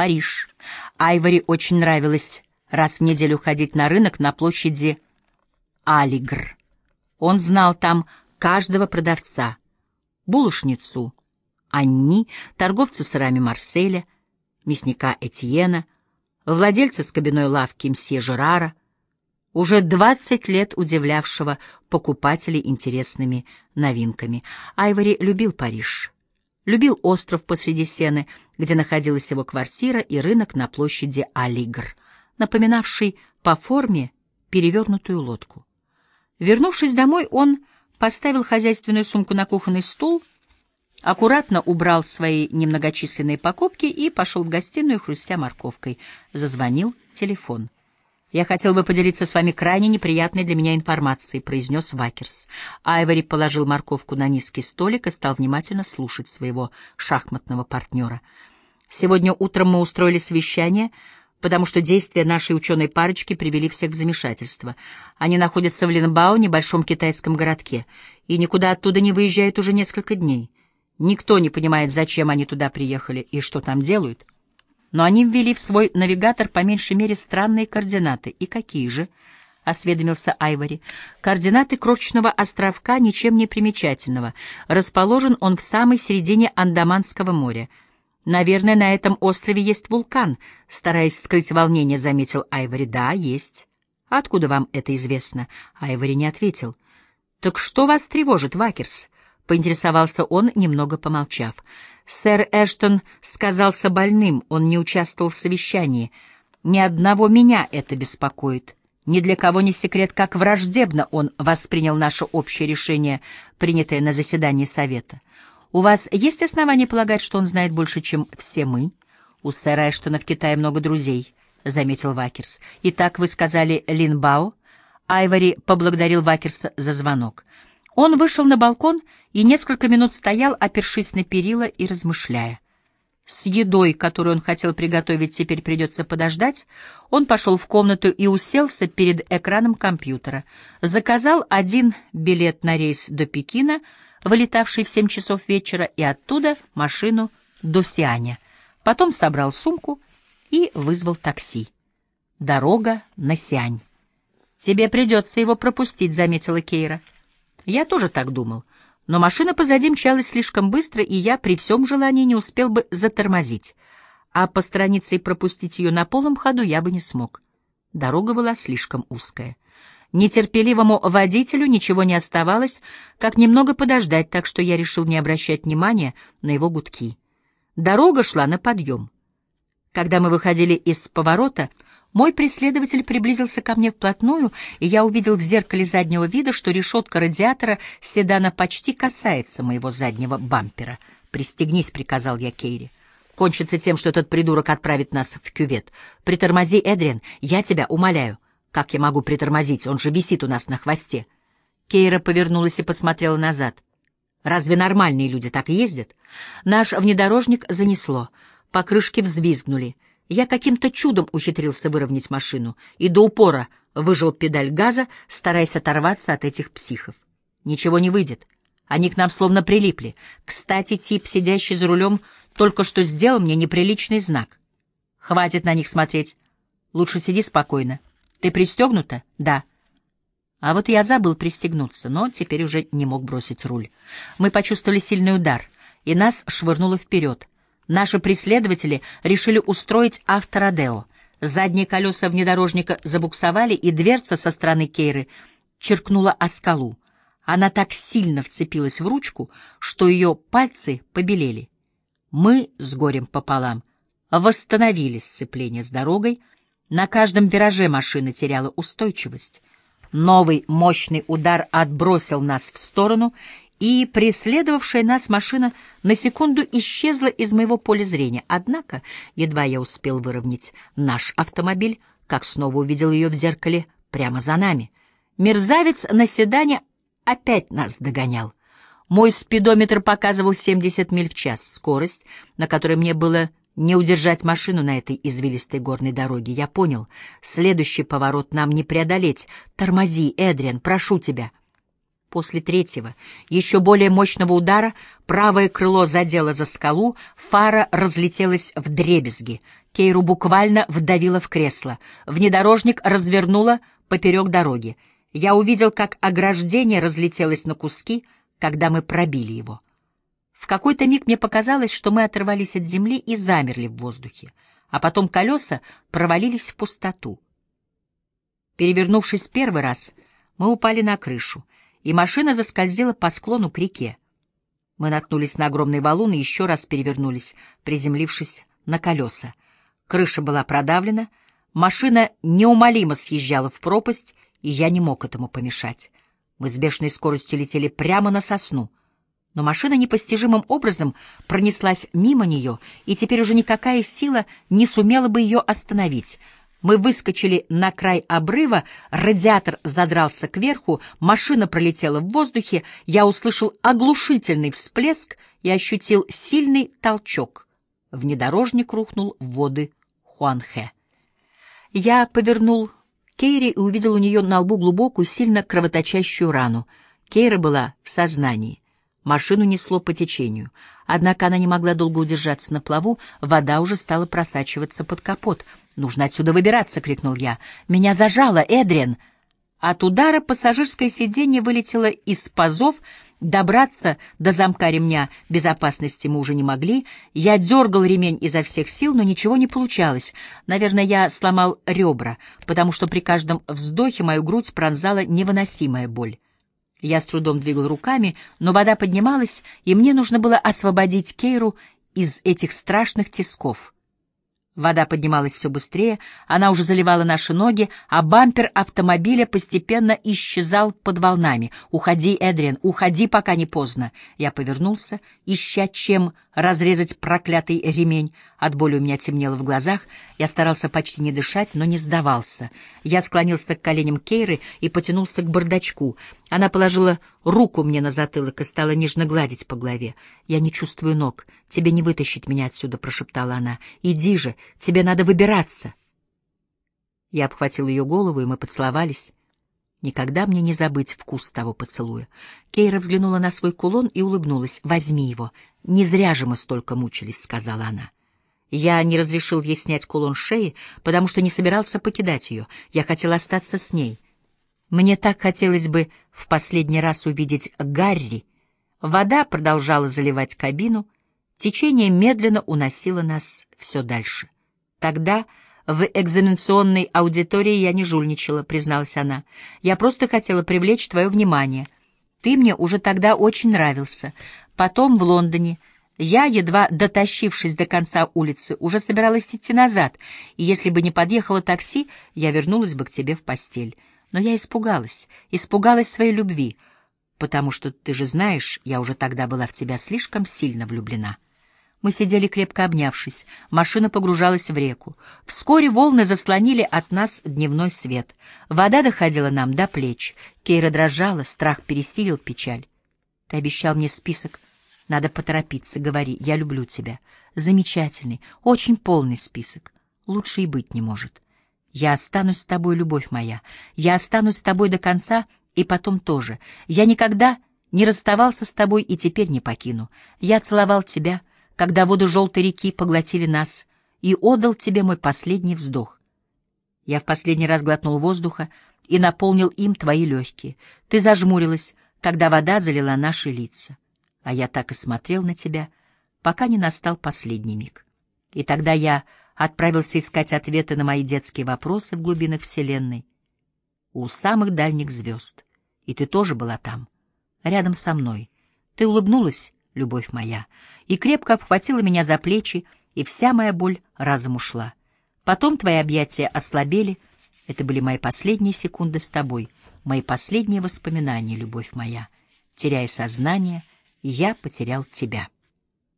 Париж. Айвори очень нравилось раз в неделю ходить на рынок на площади Алигр. Он знал там каждого продавца, булочницу Анни, торговца сырами Марселя, мясника Этьена, владельца скобяной лавки Мсье Жерара, уже двадцать лет удивлявшего покупателей интересными новинками. Айвори любил Париж. Любил остров посреди сены, где находилась его квартира, и рынок на площади Алигр, напоминавший по форме перевернутую лодку. Вернувшись домой, он поставил хозяйственную сумку на кухонный стул, аккуратно убрал свои немногочисленные покупки и пошел в гостиную, хрустя морковкой. Зазвонил телефон. «Я хотел бы поделиться с вами крайне неприятной для меня информацией», — произнес Вакерс. Айвори положил морковку на низкий столик и стал внимательно слушать своего шахматного партнера. «Сегодня утром мы устроили совещание», потому что действия нашей ученой парочки привели всех в замешательство. Они находятся в Линбао, небольшом китайском городке, и никуда оттуда не выезжают уже несколько дней. Никто не понимает, зачем они туда приехали и что там делают. Но они ввели в свой навигатор по меньшей мере странные координаты. И какие же? — осведомился Айвори. Координаты крошечного островка ничем не примечательного. Расположен он в самой середине Андаманского моря — «Наверное, на этом острове есть вулкан», — стараясь скрыть волнение, заметил Айвори. «Да, есть». «Откуда вам это известно?» Айвори не ответил. «Так что вас тревожит, Вакерс?» — поинтересовался он, немного помолчав. «Сэр Эштон сказался больным, он не участвовал в совещании. Ни одного меня это беспокоит. Ни для кого не секрет, как враждебно он воспринял наше общее решение, принятое на заседании Совета. У вас есть основания полагать, что он знает больше, чем все мы? У сэра Эштона в Китае много друзей, — заметил Вакерс. Итак, вы сказали Линбао? Айвори поблагодарил Вакерса за звонок. Он вышел на балкон и несколько минут стоял, опершись на перила и размышляя. С едой, которую он хотел приготовить, теперь придется подождать. Он пошел в комнату и уселся перед экраном компьютера. Заказал один билет на рейс до Пекина — вылетавший в семь часов вечера, и оттуда машину до Сианя. Потом собрал сумку и вызвал такси. Дорога на Сиань. «Тебе придется его пропустить», — заметила Кейра. Я тоже так думал. Но машина позади мчалась слишком быстро, и я при всем желании не успел бы затормозить. А по странице и пропустить ее на полном ходу я бы не смог. Дорога была слишком узкая. Нетерпеливому водителю ничего не оставалось, как немного подождать, так что я решил не обращать внимания на его гудки. Дорога шла на подъем. Когда мы выходили из поворота, мой преследователь приблизился ко мне вплотную, и я увидел в зеркале заднего вида, что решетка радиатора седана почти касается моего заднего бампера. «Пристегнись», — приказал я Кейри. «Кончится тем, что этот придурок отправит нас в кювет. Притормози, Эдриан, я тебя умоляю». Как я могу притормозить? Он же висит у нас на хвосте. Кейра повернулась и посмотрела назад. Разве нормальные люди так ездят? Наш внедорожник занесло. Покрышки взвизгнули. Я каким-то чудом ухитрился выровнять машину и до упора выжил педаль газа, стараясь оторваться от этих психов. Ничего не выйдет. Они к нам словно прилипли. Кстати, тип, сидящий за рулем, только что сделал мне неприличный знак. Хватит на них смотреть. Лучше сиди спокойно. Ты пристегнута? Да. А вот я забыл пристегнуться, но теперь уже не мог бросить руль. Мы почувствовали сильный удар, и нас швырнуло вперед. Наши преследователи решили устроить авторадео. Задние колеса внедорожника забуксовали, и дверца со стороны Кейры черкнула о скалу. Она так сильно вцепилась в ручку, что ее пальцы побелели. Мы с горем пополам восстановили сцепление с дорогой, на каждом вираже машина теряла устойчивость. Новый мощный удар отбросил нас в сторону, и преследовавшая нас машина на секунду исчезла из моего поля зрения. Однако, едва я успел выровнять наш автомобиль, как снова увидел ее в зеркале прямо за нами. Мерзавец на седане опять нас догонял. Мой спидометр показывал 70 миль в час, скорость, на которой мне было не удержать машину на этой извилистой горной дороге. Я понял. Следующий поворот нам не преодолеть. Тормози, Эдриан, прошу тебя. После третьего, еще более мощного удара, правое крыло задело за скалу, фара разлетелась в дребезги. Кейру буквально вдавило в кресло. Внедорожник развернуло поперек дороги. Я увидел, как ограждение разлетелось на куски, когда мы пробили его. В какой-то миг мне показалось, что мы оторвались от земли и замерли в воздухе, а потом колеса провалились в пустоту. Перевернувшись первый раз, мы упали на крышу и машина заскользила по склону к реке. Мы наткнулись на огромный валун и еще раз перевернулись, приземлившись на колеса. Крыша была продавлена, машина неумолимо съезжала в пропасть, и я не мог этому помешать. Мы с бешеной скоростью летели прямо на сосну. Но машина непостижимым образом пронеслась мимо нее, и теперь уже никакая сила не сумела бы ее остановить — мы выскочили на край обрыва, радиатор задрался кверху, машина пролетела в воздухе, я услышал оглушительный всплеск и ощутил сильный толчок. Внедорожник рухнул в воды Хуанхэ. Я повернул Кейри и увидел у нее на лбу глубокую, сильно кровоточащую рану. Кейра была в сознании. Машину несло по течению. Однако она не могла долго удержаться на плаву, вода уже стала просачиваться под капот — «Нужно отсюда выбираться!» — крикнул я. «Меня зажало, Эдриан!» От удара пассажирское сиденье вылетело из пазов, Добраться до замка ремня безопасности мы уже не могли. Я дергал ремень изо всех сил, но ничего не получалось. Наверное, я сломал ребра, потому что при каждом вздохе мою грудь пронзала невыносимая боль. Я с трудом двигал руками, но вода поднималась, и мне нужно было освободить Кейру из этих страшных тисков. Вода поднималась все быстрее, она уже заливала наши ноги, а бампер автомобиля постепенно исчезал под волнами. «Уходи, Эдриан, уходи, пока не поздно!» Я повернулся, ища чем разрезать проклятый ремень. От боли у меня темнело в глазах, я старался почти не дышать, но не сдавался. Я склонился к коленям Кейры и потянулся к бардачку. Она положила руку мне на затылок и стала нежно гладить по голове. «Я не чувствую ног. Тебе не вытащить меня отсюда», — прошептала она. «Иди же, тебе надо выбираться». Я обхватил ее голову, и мы поцеловались. Никогда мне не забыть вкус того поцелуя. Кейра взглянула на свой кулон и улыбнулась. «Возьми его. Не зря же мы столько мучились», — сказала она. Я не разрешил ей снять кулон шеи, потому что не собирался покидать ее. Я хотел остаться с ней. Мне так хотелось бы в последний раз увидеть Гарри. Вода продолжала заливать кабину, течение медленно уносило нас все дальше. Тогда в экзаменационной аудитории я не жульничала, призналась она. Я просто хотела привлечь твое внимание. Ты мне уже тогда очень нравился. Потом в Лондоне я, едва дотащившись до конца улицы, уже собиралась идти назад, и если бы не подъехало такси, я вернулась бы к тебе в постель. Но я испугалась, испугалась своей любви, потому что, ты же знаешь, я уже тогда была в тебя слишком сильно влюблена. Мы сидели крепко обнявшись, машина погружалась в реку. Вскоре волны заслонили от нас дневной свет. Вода доходила нам до плеч. Кейра дрожала, страх пересилил печаль. Ты обещал мне список. Надо поторопиться, говори, я люблю тебя. Замечательный, очень полный список. Лучше и быть не может. Я останусь с тобой, любовь моя. Я останусь с тобой до конца и потом тоже. Я никогда не расставался с тобой и теперь не покину. Я целовал тебя, когда воды желтой реки поглотили нас, и отдал тебе мой последний вздох. Я в последний раз глотнул воздуха и наполнил им твои легкие. Ты зажмурилась, когда вода залила наши лица. А я так и смотрел на тебя, пока не настал последний миг. И тогда я отправился искать ответы на мои детские вопросы в глубинах Вселенной, у самых дальних звезд. И ты тоже была там, рядом со мной. Ты улыбнулась, любовь моя, и крепко обхватила меня за плечи, и вся моя боль разом ушла. Потом твои объятия ослабели. Это были мои последние секунды с тобой, мои последние воспоминания, любовь моя. Теряя сознание, я потерял тебя.